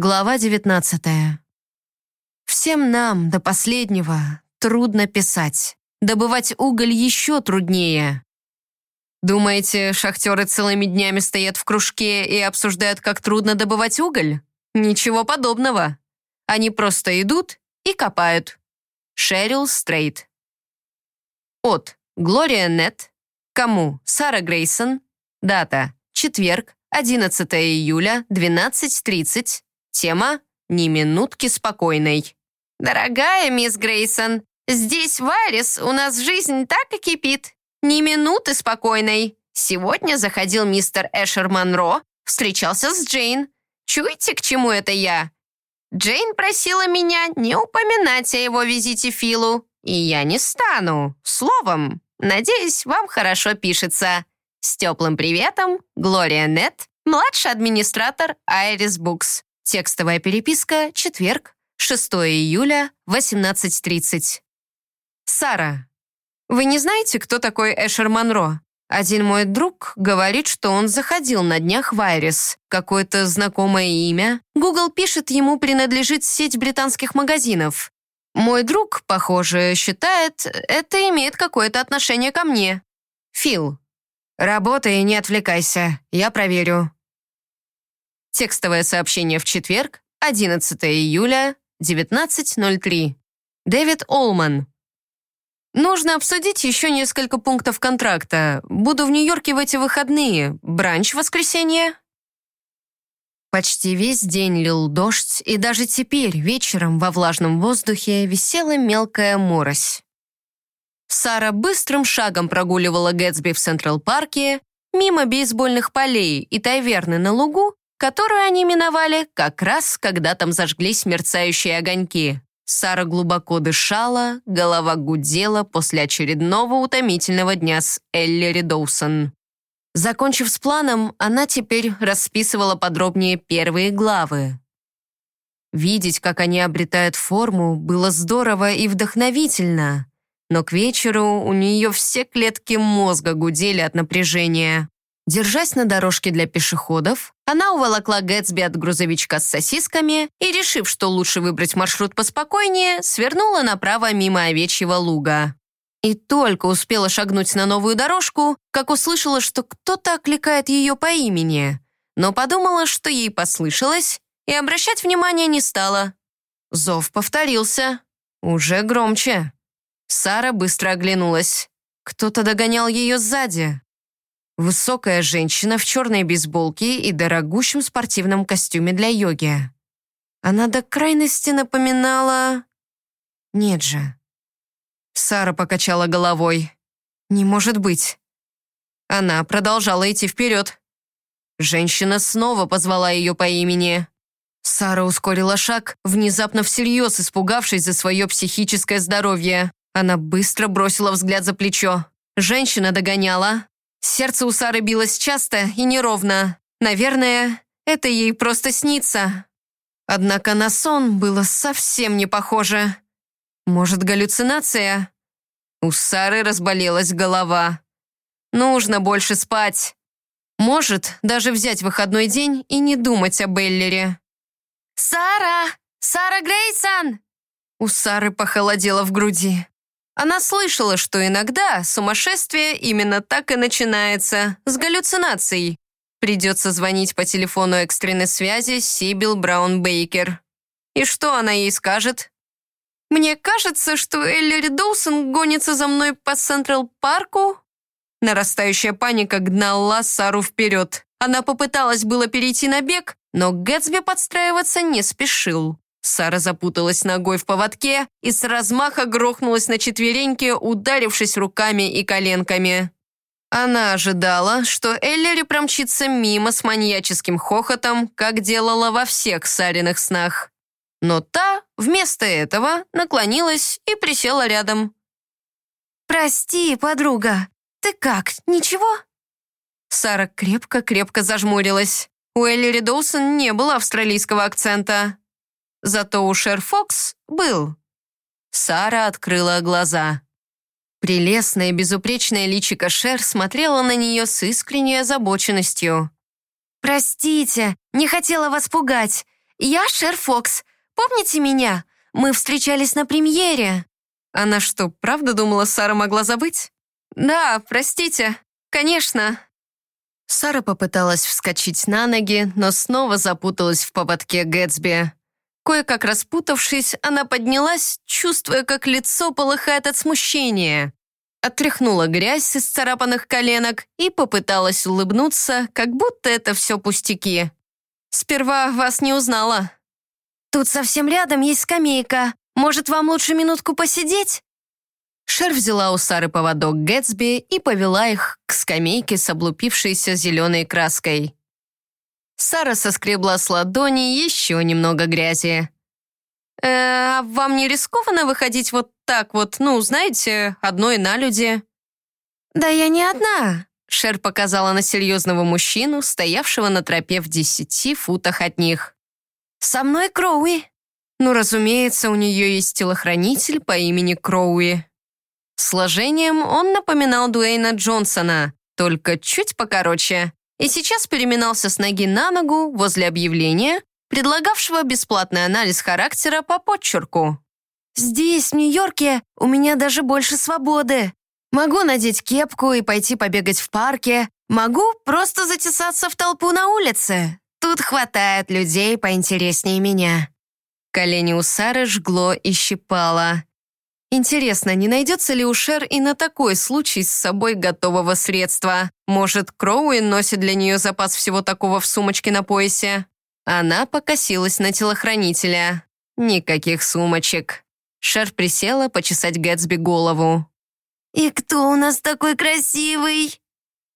Глава 19. Всем нам до последнего трудно писать. Добывать уголь еще труднее. Думаете, шахтеры целыми днями стоят в кружке и обсуждают, как трудно добывать уголь? Ничего подобного. Они просто идут и копают. Шерил Стрейт. От Глория Нет. Кому? Сара Грейсон. Дата. Четверг, 11 июля, 12.30. Тема «Ни минутки спокойной». «Дорогая мисс Грейсон, здесь, в Арис, у нас жизнь так и кипит. Ни минуты спокойной. Сегодня заходил мистер Эшер Монро, встречался с Джейн. Чуете, к чему это я? Джейн просила меня не упоминать о его визите Филу, и я не стану. Словом, надеюсь, вам хорошо пишется. С теплым приветом, Глория Нет, младший администратор Айрис Букс. Текстовая переписка, четверг, 6 июля, 18.30. Сара, вы не знаете, кто такой Эшер Монро? Один мой друг говорит, что он заходил на днях в Айрис. Какое-то знакомое имя. Google пишет, ему принадлежит сеть британских магазинов. Мой друг, похоже, считает, это имеет какое-то отношение ко мне. Фил. Работай и не отвлекайся. Я проверю. Текстовое сообщение в четверг, 11 июля, 19.03. Дэвид Олман. Нужно обсудить еще несколько пунктов контракта. Буду в Нью-Йорке в эти выходные. Бранч в воскресенье. Почти весь день лил дождь, и даже теперь вечером во влажном воздухе висела мелкая морось. Сара быстрым шагом прогуливала Гэтсби в Централ-парке, мимо бейсбольных полей и таверны на лугу, которую они миновали как раз, когда там зажглись мерцающие огоньки. Сара глубоко дышала, голова гудела после очередного утомительного дня с Эллери Доусон. Закончив с планом, она теперь расписывала подробнее первые главы. Видеть, как они обретают форму, было здорово и вдохновительно, но к вечеру у нее все клетки мозга гудели от напряжения. Держась на дорожке для пешеходов, она уволокла Гэтсби от грузовичка с сосисками и, решив, что лучше выбрать маршрут поспокойнее, свернула направо мимо овечьего луга. И только успела шагнуть на новую дорожку, как услышала, что кто-то окликает ее по имени, но подумала, что ей послышалось, и обращать внимания не стала. Зов повторился, уже громче. Сара быстро оглянулась. Кто-то догонял ее сзади. Высокая женщина в черной бейсболке и дорогущем спортивном костюме для йоги. Она до крайности напоминала... Нет же. Сара покачала головой. Не может быть. Она продолжала идти вперед. Женщина снова позвала ее по имени. Сара ускорила шаг, внезапно всерьез испугавшись за свое психическое здоровье. Она быстро бросила взгляд за плечо. Женщина догоняла, Сердце у Сары билось часто и неровно. Наверное, это ей просто снится. Однако на сон было совсем не похоже. Может, галлюцинация? У Сары разболелась голова. Нужно больше спать. Может, даже взять выходной день и не думать о Беллере. «Сара! Сара Грейсон!» У Сары похолодело в груди. Она слышала, что иногда сумасшествие именно так и начинается, с галлюцинацией. Придется звонить по телефону экстренной связи Сибил Браун Бейкер. И что она ей скажет? «Мне кажется, что Эллири Доусон гонится за мной по Централ-парку». Нарастающая паника гнала Сару вперед. Она попыталась было перейти на бег, но Гэтсби подстраиваться не спешил. Сара запуталась ногой в поводке и с размаха грохнулась на четвереньки, ударившись руками и коленками. Она ожидала, что Эллери промчится мимо с маньяческим хохотом, как делала во всех Сариных снах. Но та вместо этого наклонилась и присела рядом. «Прости, подруга, ты как, ничего?» Сара крепко-крепко зажмурилась. У Эллери Доусон не было австралийского акцента. Зато у Шер Фокс был. Сара открыла глаза. Прелестная безупречная личико Шер смотрела на нее с искренней озабоченностью. «Простите, не хотела вас пугать. я Шер Фокс. Помните меня? Мы встречались на премьере». Она что, правда думала, Сара могла забыть? «Да, простите. Конечно». Сара попыталась вскочить на ноги, но снова запуталась в поводке Гэтсби. Кое-как распутавшись, она поднялась, чувствуя, как лицо полыхает от смущения. Отряхнула грязь с исцарапанных коленок и попыталась улыбнуться, как будто это все пустяки. «Сперва вас не узнала». «Тут совсем рядом есть скамейка. Может, вам лучше минутку посидеть?» Шер взяла у Сары поводок Гэтсби и повела их к скамейке с облупившейся зеленой краской. Сара соскребла с ладони еще немного грязи. «Э, а вам не рискованно выходить вот так вот, ну, знаете, одной на люди?» «Да я не одна», — Шер показала на серьезного мужчину, стоявшего на тропе в десяти футах от них. «Со мной Кроуи». Ну, разумеется, у нее есть телохранитель по имени Кроуи. Сложением он напоминал Дуэйна Джонсона, только чуть покороче, и сейчас переминался с ноги на ногу возле объявления, предлагавшего бесплатный анализ характера по подчерку. «Здесь, в Нью-Йорке, у меня даже больше свободы. Могу надеть кепку и пойти побегать в парке. Могу просто затесаться в толпу на улице. Тут хватает людей поинтереснее меня». Колени у Сары жгло и щипало. Интересно, не найдется ли у Шер и на такой случай с собой готового средства? Может, Кроуин носит для нее запас всего такого в сумочке на поясе? Она покосилась на телохранителя. Никаких сумочек. Шер присела почесать Гэтсби голову. «И кто у нас такой красивый?»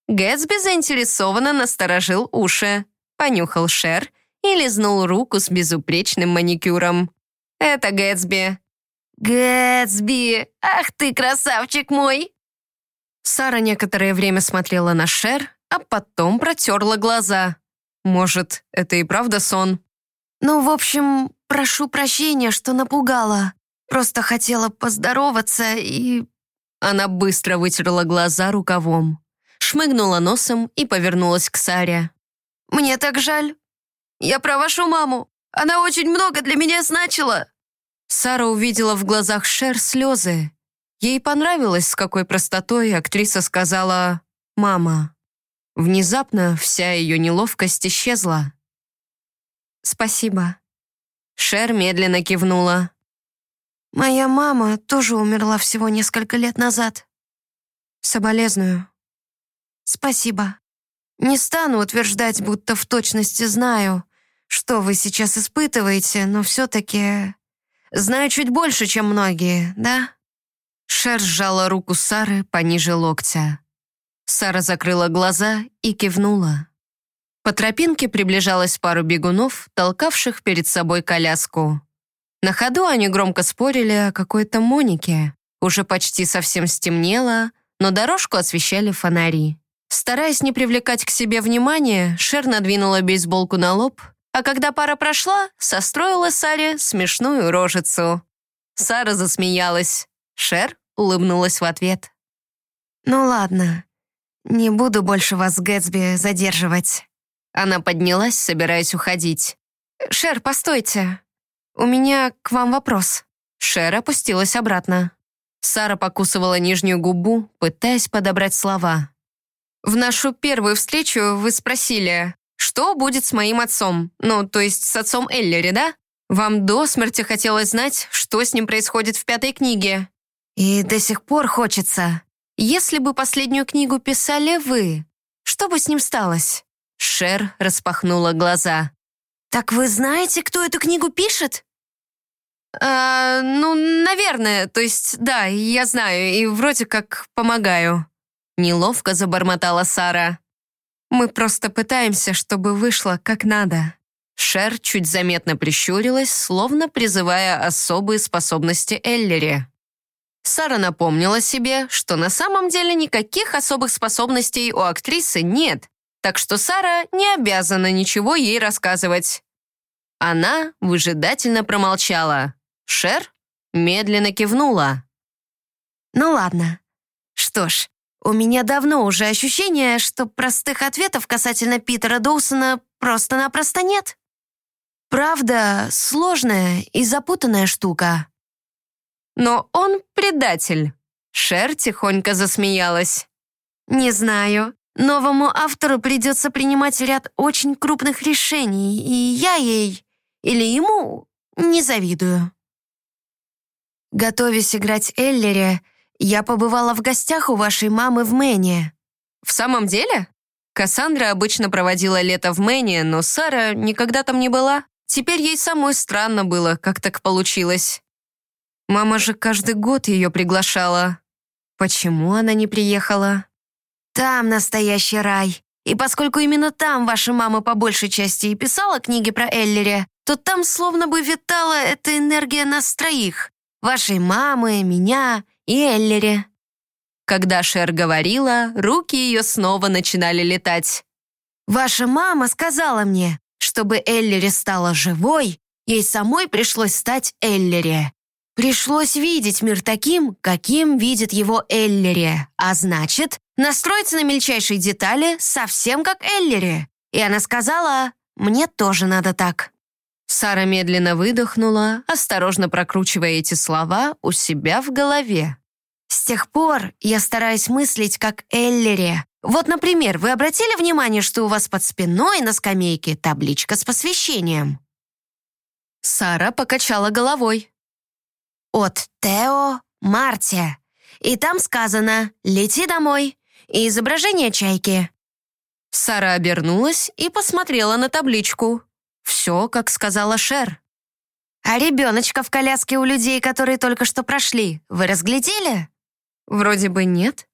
Гэтсби заинтересованно насторожил уши, понюхал Шер и лизнул руку с безупречным маникюром. «Это Гэтсби. «Гэтсби! Ах ты, красавчик мой!» Сара некоторое время смотрела на Шер, а потом протерла глаза. Может, это и правда сон? «Ну, в общем, прошу прощения, что напугала. Просто хотела поздороваться и...» Она быстро вытерла глаза рукавом, шмыгнула носом и повернулась к Саре. «Мне так жаль. Я про вашу маму. Она очень много для меня значила». Сара увидела в глазах Шер слезы. Ей понравилось, с какой простотой актриса сказала «мама». Внезапно вся ее неловкость исчезла. «Спасибо». Шер медленно кивнула. «Моя мама тоже умерла всего несколько лет назад. Соболезную». «Спасибо. Не стану утверждать, будто в точности знаю, что вы сейчас испытываете, но все-таки Знаю чуть больше, чем многие, да?» Шер сжала руку Сары пониже локтя. Сара закрыла глаза и кивнула. По тропинке приближалась пару бегунов, толкавших перед собой коляску. На ходу они громко спорили о какой-то Монике. Уже почти совсем стемнело, но дорожку освещали фонари. Стараясь не привлекать к себе внимания, Шер надвинула бейсболку на лоб а когда пара прошла, состроила Саре смешную рожицу. Сара засмеялась. Шер улыбнулась в ответ. «Ну ладно, не буду больше вас, Гэтсби, задерживать». Она поднялась, собираясь уходить. «Шер, постойте. У меня к вам вопрос». Шер опустилась обратно. Сара покусывала нижнюю губу, пытаясь подобрать слова. «В нашу первую встречу вы спросили, что будет с моим отцом? Ну, то есть с отцом Эллери, да? Вам до смерти хотелось знать, что с ним происходит в пятой книге. И до сих пор хочется. Если бы последнюю книгу писали вы, что бы с ним сталось? Шер распахнула глаза. «Так вы знаете, кто эту книгу пишет?» «А, ну, наверное, то есть, да, я знаю, и вроде как помогаю». Неловко забормотала Сара. Мы просто пытаемся, чтобы вышло как надо». Шер чуть заметно прищурилась, словно призывая особые способности Эллери. Сара напомнила себе, что на самом деле никаких особых способностей у актрисы нет, так что Сара не обязана ничего ей рассказывать. Она выжидательно промолчала. Шер медленно кивнула. «Ну ладно. Что ж, у меня давно уже ощущение, что простых ответов касательно Питера Доусона просто-напросто нет. правда, сложная и запутанная штука». «Но он предатель», — Шер тихонько засмеялась. «Не знаю. Новому автору придется принимать ряд очень крупных решений, и я ей или ему не завидую». Готовясь играть Эллере, я побывала в гостях у вашей мамы в Мэне. В самом деле? Кассандра обычно проводила лето в Мэне, но Сара никогда там не была. Теперь ей самой странно было, как так получилось. Мама же каждый год ее приглашала. Почему она не приехала? Там настоящий рай. И поскольку именно там ваша мама по большей части и писала книги про Эллере, то там словно бы витала эта энергия нас троих. Вашей мамы, меня и Эллере». Когда Шер говорила, руки ее снова начинали летать. «Ваша мама сказала мне, чтобы Эллере стала живой, ей самой пришлось стать Эллере. Пришлось видеть мир таким, каким видит его Эллере, а значит, настроиться на мельчайшие детали совсем как Эллере. И она сказала, мне тоже надо так. Сара медленно выдохнула, осторожно прокручивая эти слова у себя в голове. «С тех пор я стараюсь мыслить как Эллери. Вот, например, вы обратили внимание, что у вас под спиной на скамейке табличка с посвящением?» Сара покачала головой. «От Тео Марте. И там сказано «Лети домой» и изображение чайки». Сара обернулась и посмотрела на табличку. Все, как сказала Шер. А ребеночка в коляске у людей, которые только что прошли, вы разглядели? Вроде бы нет.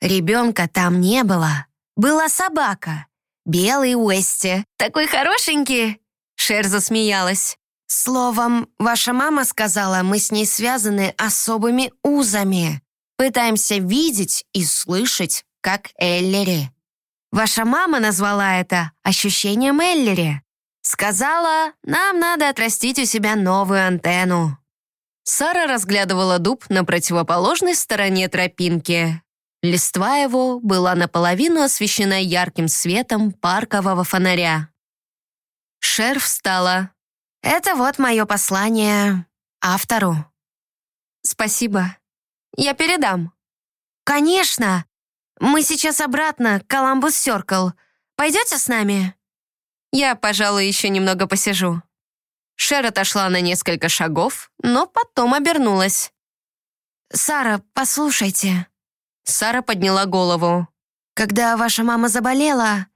Ребенка там не было. Была собака. Белый Уэсти. Такой хорошенький. Шер засмеялась. Словом, ваша мама сказала, мы с ней связаны особыми узами. Пытаемся видеть и слышать, как Эллери. Ваша мама назвала это ощущением Эллери. Сказала, нам надо отрастить у себя новую антенну. Сара разглядывала дуб на противоположной стороне тропинки. Листва его была наполовину освещена ярким светом паркового фонаря. Шер встала. «Это вот мое послание автору». «Спасибо. Я передам». «Конечно! Мы сейчас обратно, Коламбус Сёркл. Пойдете с нами?» Я, пожалуй, еще немного посижу». Шер отошла на несколько шагов, но потом обернулась. «Сара, послушайте». Сара подняла голову. «Когда ваша мама заболела,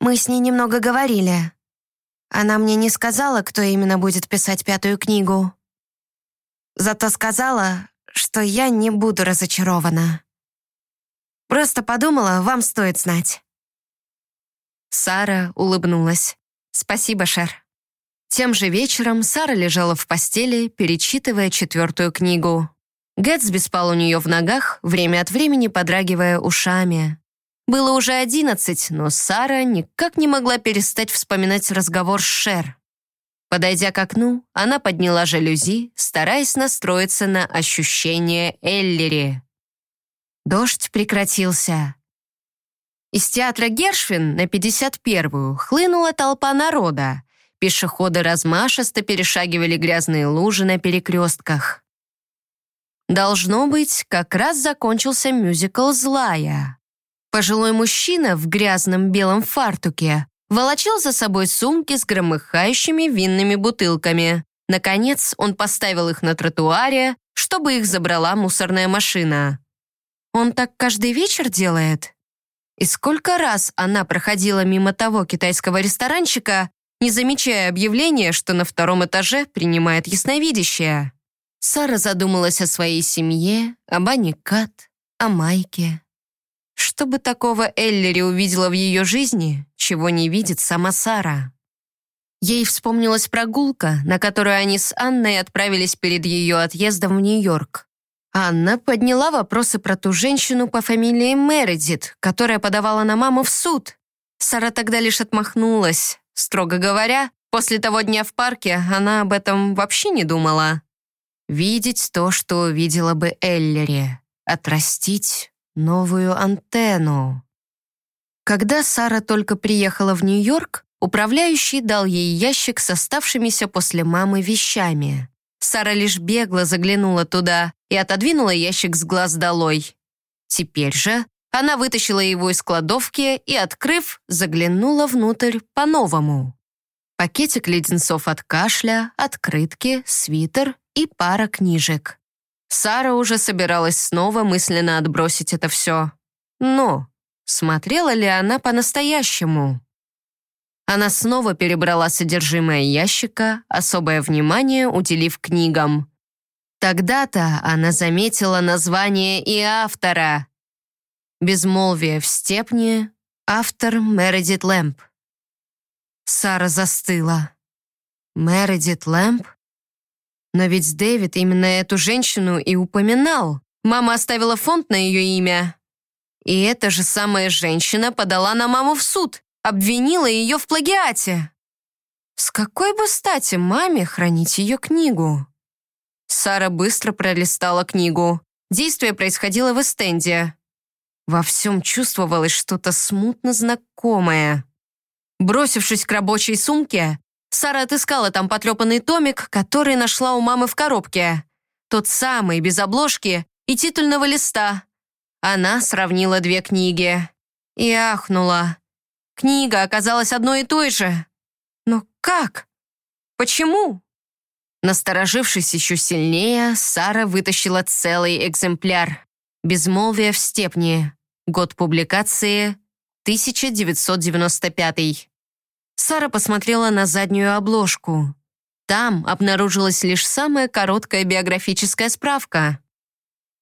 мы с ней немного говорили. Она мне не сказала, кто именно будет писать пятую книгу. Зато сказала, что я не буду разочарована. Просто подумала, вам стоит знать». Сара улыбнулась. «Спасибо, Шер». Тем же вечером Сара лежала в постели, перечитывая четвертую книгу. Гэтсби спал у нее в ногах, время от времени подрагивая ушами. Было уже одиннадцать, но Сара никак не могла перестать вспоминать разговор с Шер. Подойдя к окну, она подняла жалюзи, стараясь настроиться на ощущение Эллери. Дождь прекратился. Из театра Гершвин на 51-ю хлынула толпа народа. Пешеходы размашисто перешагивали грязные лужи на перекрестках. Должно быть, как раз закончился мюзикл «Злая». Пожилой мужчина в грязном белом фартуке волочил за собой сумки с громыхающими винными бутылками. Наконец, он поставил их на тротуаре, чтобы их забрала мусорная машина. Он так каждый вечер делает? И сколько раз она проходила мимо того китайского ресторанчика, не замечая объявления, что на втором этаже принимает ясновидящее. Сара задумалась о своей семье, об Ане Кат, о Майке. Что бы такого Эллери увидела в ее жизни, чего не видит сама Сара? Ей вспомнилась прогулка, на которую они с Анной отправились перед ее отъездом в Нью-Йорк. Анна подняла вопросы про ту женщину по фамилии Мередит, которая подавала на маму в суд. Сара тогда лишь отмахнулась. Строго говоря, после того дня в парке она об этом вообще не думала. Видеть то, что видела бы Эллери. Отрастить новую антенну. Когда Сара только приехала в Нью-Йорк, Управляющий дал ей ящик с оставшимися после мамы вещами. Сара лишь бегло заглянула туда и отодвинула ящик с глаз долой. Теперь же она вытащила его из кладовки и, открыв, заглянула внутрь по-новому. Пакетик леденцов от кашля, открытки, свитер и пара книжек. Сара уже собиралась снова мысленно отбросить это все. Но смотрела ли она по-настоящему? Она снова перебрала содержимое ящика, особое внимание уделив книгам. Тогда-то она заметила название и автора. «Безмолвие в степне», автор Мередит Лэмп. Сара застыла. Мередит Лэмп? Но ведь Дэвид именно эту женщину и упоминал. Мама оставила фонд на ее имя. И эта же самая женщина подала на маму в суд, обвинила ее в плагиате. С какой бы стати маме хранить ее книгу? Сара быстро пролистала книгу. Действие происходило в Эстенде. Во всем чувствовалось что-то смутно знакомое. Бросившись к рабочей сумке, Сара отыскала там потрепанный томик, который нашла у мамы в коробке. Тот самый, без обложки и титульного листа. Она сравнила две книги. И ахнула. Книга оказалась одной и той же. Но как? Почему? Насторожившись еще сильнее, Сара вытащила целый экземпляр. «Безмолвие в степне». Год публикации 1995. Сара посмотрела на заднюю обложку. Там обнаружилась лишь самая короткая биографическая справка.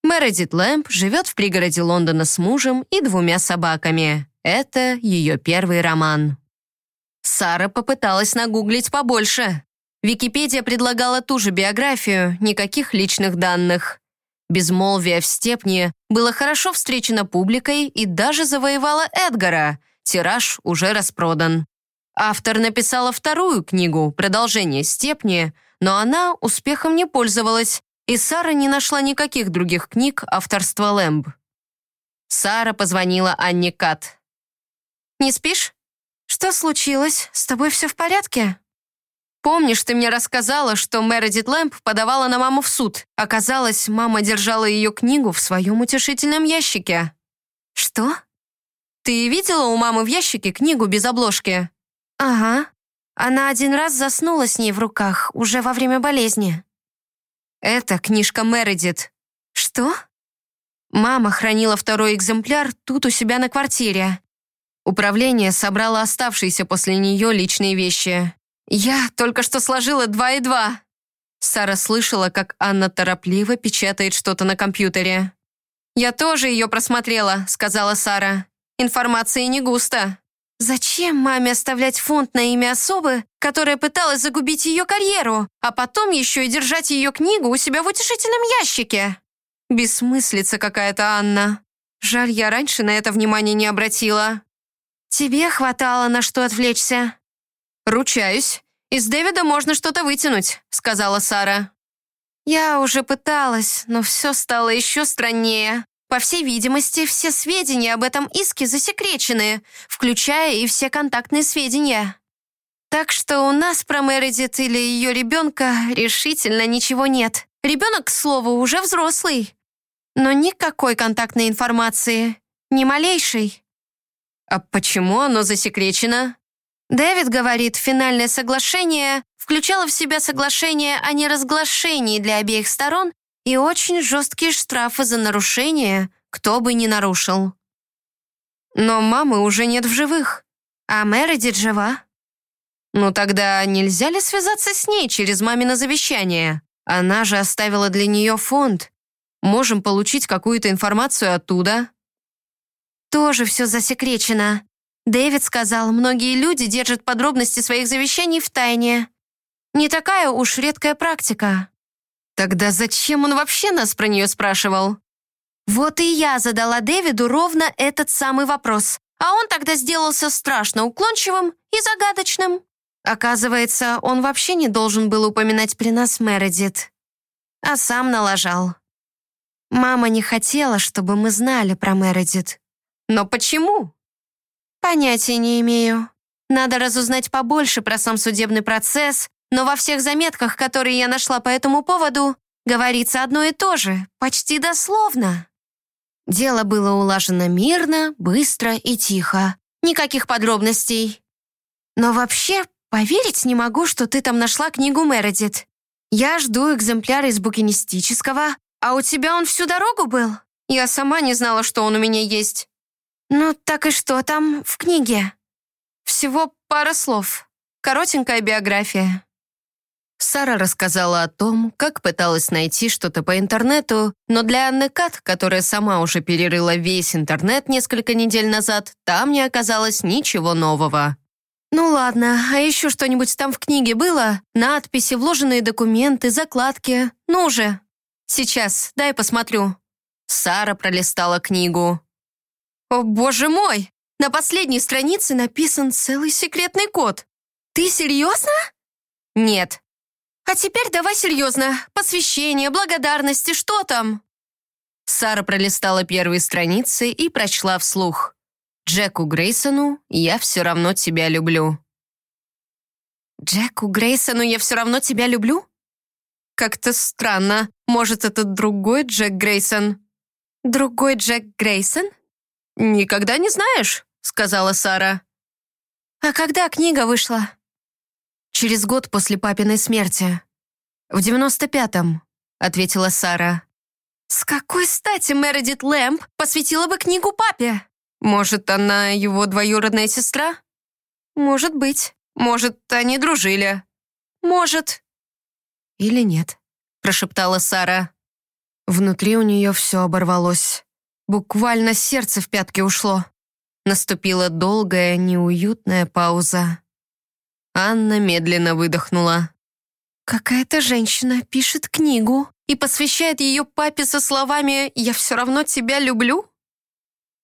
Мередит Лэмп живет в пригороде Лондона с мужем и двумя собаками. Это ее первый роман. Сара попыталась нагуглить побольше. Википедия предлагала ту же биографию, никаких личных данных. «Безмолвие в степне» было хорошо встречено публикой и даже завоевало Эдгара. Тираж уже распродан. Автор написала вторую книгу, продолжение «Степни», но она успехом не пользовалась, и Сара не нашла никаких других книг авторства Лэмб. Сара позвонила Анне Кат. «Не спишь? Что случилось? С тобой все в порядке?» Помнишь, ты мне рассказала, что Мередит Лэмп подавала на маму в суд? Оказалось, мама держала ее книгу в своем утешительном ящике. Что? Ты видела у мамы в ящике книгу без обложки? Ага. Она один раз заснула с ней в руках, уже во время болезни. Это книжка Мередит. Что? Мама хранила второй экземпляр тут у себя на квартире. Управление собрало оставшиеся после нее личные вещи. «Я только что сложила два и два». Сара слышала, как Анна торопливо печатает что-то на компьютере. «Я тоже ее просмотрела», — сказала Сара. «Информации не густо». Зачем маме оставлять фонд на имя особы, которая пыталась загубить ее карьеру, а потом еще и держать ее книгу у себя в утешительном ящике? Бессмыслица какая-то, Анна. Жаль, я раньше на это внимание не обратила. Тебе хватало на что отвлечься. «Ручаюсь. Из Дэвида можно что-то вытянуть», — сказала Сара. «Я уже пыталась, но все стало еще страннее. По всей видимости, все сведения об этом иске засекречены, включая и все контактные сведения. Так что у нас про Мередит или ее ребенка решительно ничего нет. Ребенок, к слову, уже взрослый. Но никакой контактной информации, ни малейшей». «А почему оно засекречено?» Дэвид говорит, финальное соглашение включало в себя соглашение о неразглашении для обеих сторон и очень жесткие штрафы за нарушение, кто бы ни нарушил. Но мамы уже нет в живых, а Мередит жива. Ну тогда нельзя ли связаться с ней через мамино завещание? Она же оставила для нее фонд. Можем получить какую-то информацию оттуда. Тоже все засекречено. Дэвид сказал, многие люди держат подробности своих завещаний в тайне. Не такая уж редкая практика. Тогда зачем он вообще нас про нее спрашивал? Вот и я задала Дэвиду ровно этот самый вопрос, а он тогда сделался страшно уклончивым и загадочным. Оказывается, он вообще не должен был упоминать при нас Мередит, а сам налажал. Мама не хотела, чтобы мы знали про Мередит. Но почему? Понятия не имею. Надо разузнать побольше про сам судебный процесс, но во всех заметках, которые я нашла по этому поводу, говорится одно и то же, почти дословно. Дело было улажено мирно, быстро и тихо. Никаких подробностей. Но вообще, поверить не могу, что ты там нашла книгу Мередит. Я жду экземпляр из букинистического, а у тебя он всю дорогу был? Я сама не знала, что он у меня есть. Ну, так и что там в книге? Всего пара слов. Коротенькая биография. Сара рассказала о том, как пыталась найти что-то по интернету, но для Анны Кат, которая сама уже перерыла весь интернет несколько недель назад, там не оказалось ничего нового. «Ну ладно, а еще что-нибудь там в книге было? Надписи, вложенные документы, закладки? Ну же!» «Сейчас, дай посмотрю». Сара пролистала книгу. «О, боже мой! На последней странице написан целый секретный код. Ты серьезно?» «Нет». «А теперь давай серьезно. Посвящение, благодарности, что там?» Сара пролистала первые страницы и прочла вслух. «Джеку Грейсону я все равно тебя люблю». «Джеку Грейсону я все равно тебя люблю?» Как-то странно. Может, это другой Джек Грейсон? Другой Джек Грейсон? Никогда не знаешь, сказала Сара. А когда книга вышла? Через год после папиной смерти. В девяносто пятом, ответила Сара. С какой стати Мередит Лэмп посвятила бы книгу папе? Может, она его двоюродная сестра? Может быть. Может, они дружили. Может, или нет?» прошептала Сара. Внутри у нее все оборвалось. Буквально сердце в пятки ушло. Наступила долгая, неуютная пауза. Анна медленно выдохнула. «Какая-то женщина пишет книгу и посвящает ее папе со словами «Я все равно тебя люблю»?»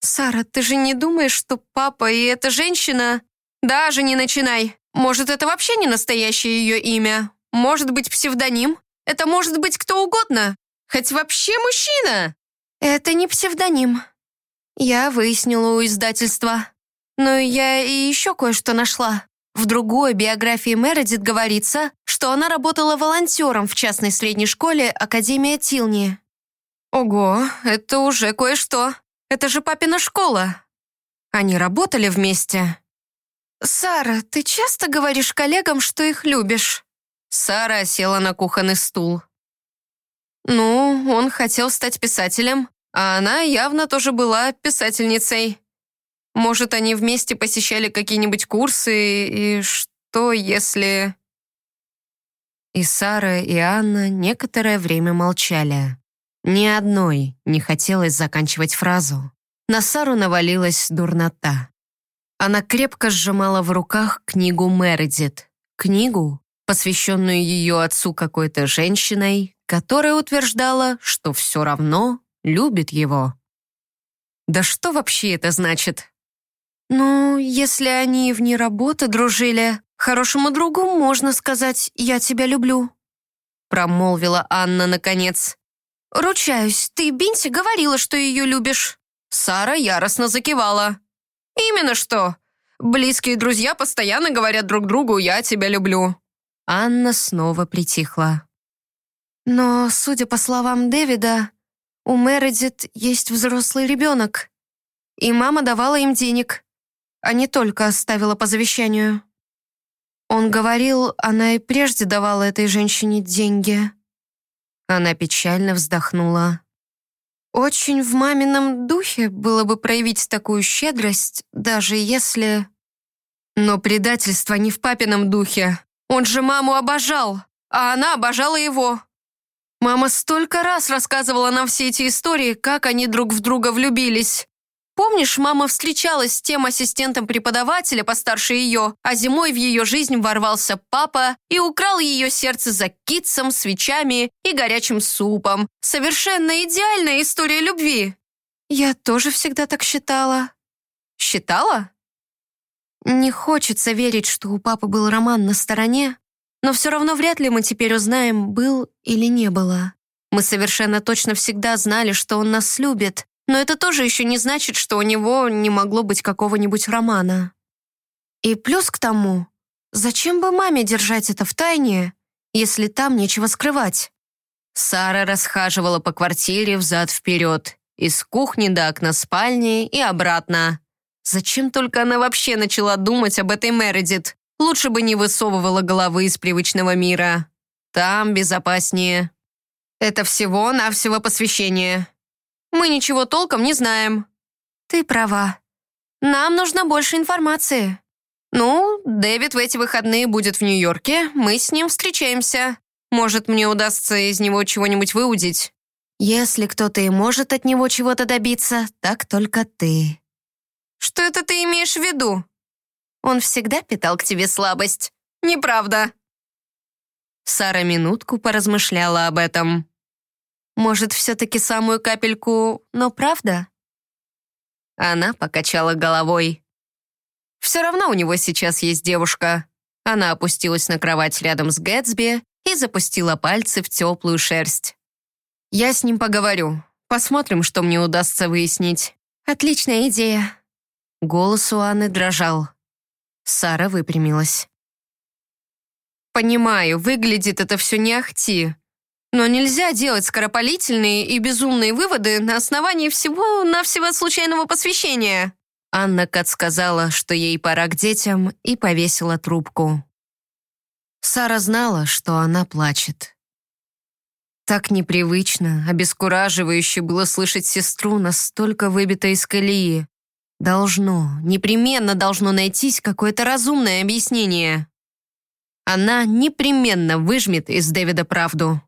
«Сара, ты же не думаешь, что папа и эта женщина...» «Даже не начинай. Может, это вообще не настоящее ее имя? Может быть, псевдоним? Это может быть кто угодно. Хоть вообще мужчина. Это не псевдоним. Я выяснила у издательства. Но я и еще кое-что нашла. В другой биографии Мередит говорится, что она работала волонтером в частной средней школе Академия Тилни. Ого, это уже кое-что. Это же папина школа. Они работали вместе. «Сара, ты часто говоришь коллегам, что их любишь?» Сара села на кухонный стул. «Ну, он хотел стать писателем, а она явно тоже была писательницей. Может, они вместе посещали какие-нибудь курсы, и что если...» И Сара, и Анна некоторое время молчали. Ни одной не хотелось заканчивать фразу. На Сару навалилась дурнота. Она крепко сжимала в руках книгу Мередит. Книгу, посвященную ее отцу какой-то женщиной, которая утверждала, что все равно любит его. Да что вообще это значит? Ну, если они вне работы дружили, хорошему другу можно сказать «я тебя люблю», промолвила Анна наконец. «Ручаюсь, ты Бинси говорила, что ее любишь». Сара яростно закивала. «Именно что. Близкие друзья постоянно говорят друг другу «я тебя люблю». Анна снова притихла. «Но, судя по словам Дэвида, у Мередит есть взрослый ребенок, и мама давала им денег, а не только оставила по завещанию. Он говорил, она и прежде давала этой женщине деньги». Она печально вздохнула. «Очень в мамином духе было бы проявить такую щедрость, даже если...» «Но предательство не в папином духе», он же маму обожал, а она обожала его. Мама столько раз рассказывала нам все эти истории, как они друг в друга влюбились. Помнишь, мама встречалась с тем ассистентом преподавателя постарше ее, а зимой в ее жизнь ворвался папа и украл ее сердце за китцем, свечами и горячим супом. Совершенно идеальная история любви. Я тоже всегда так считала. Считала? Не хочется верить, что у папы был роман на стороне, но все равно вряд ли мы теперь узнаем, был или не было. Мы совершенно точно всегда знали, что он нас любит, но это тоже еще не значит, что у него не могло быть какого-нибудь романа. И плюс к тому, зачем бы маме держать это в тайне, если там нечего скрывать? Сара расхаживала по квартире взад-вперед, из кухни до окна спальни и обратно. Зачем только она вообще начала думать об этой Мередит? Лучше бы не высовывала головы из привычного мира. Там безопаснее. Это всего-навсего посвящение. Мы ничего толком не знаем. Ты права. Нам нужно больше информации. Ну, Дэвид в эти выходные будет в Нью-Йорке, мы с ним встречаемся. Может, мне удастся из него чего-нибудь выудить. Если кто-то и может от него чего-то добиться, так только ты. Что это ты имеешь в виду? Он всегда питал к тебе слабость. Неправда. Сара минутку поразмышляла об этом. Может, все-таки самую капельку, но правда? Она покачала головой. Все равно у него сейчас есть девушка. Она опустилась на кровать рядом с Гэтсби и запустила пальцы в теплую шерсть. «Я с ним поговорю. Посмотрим, что мне удастся выяснить». «Отличная идея». Голос у Анны дрожал. Сара выпрямилась. «Понимаю, выглядит это все не ахти. Но нельзя делать скоропалительные и безумные выводы на основании всего-навсего случайного посвящения». Анна Кат сказала, что ей пора к детям, и повесила трубку. Сара знала, что она плачет. Так непривычно, обескураживающе было слышать сестру, настолько выбитой из колеи. Должно, непременно должно найтись какое-то разумное объяснение. Она непременно выжмет из Дэвида правду.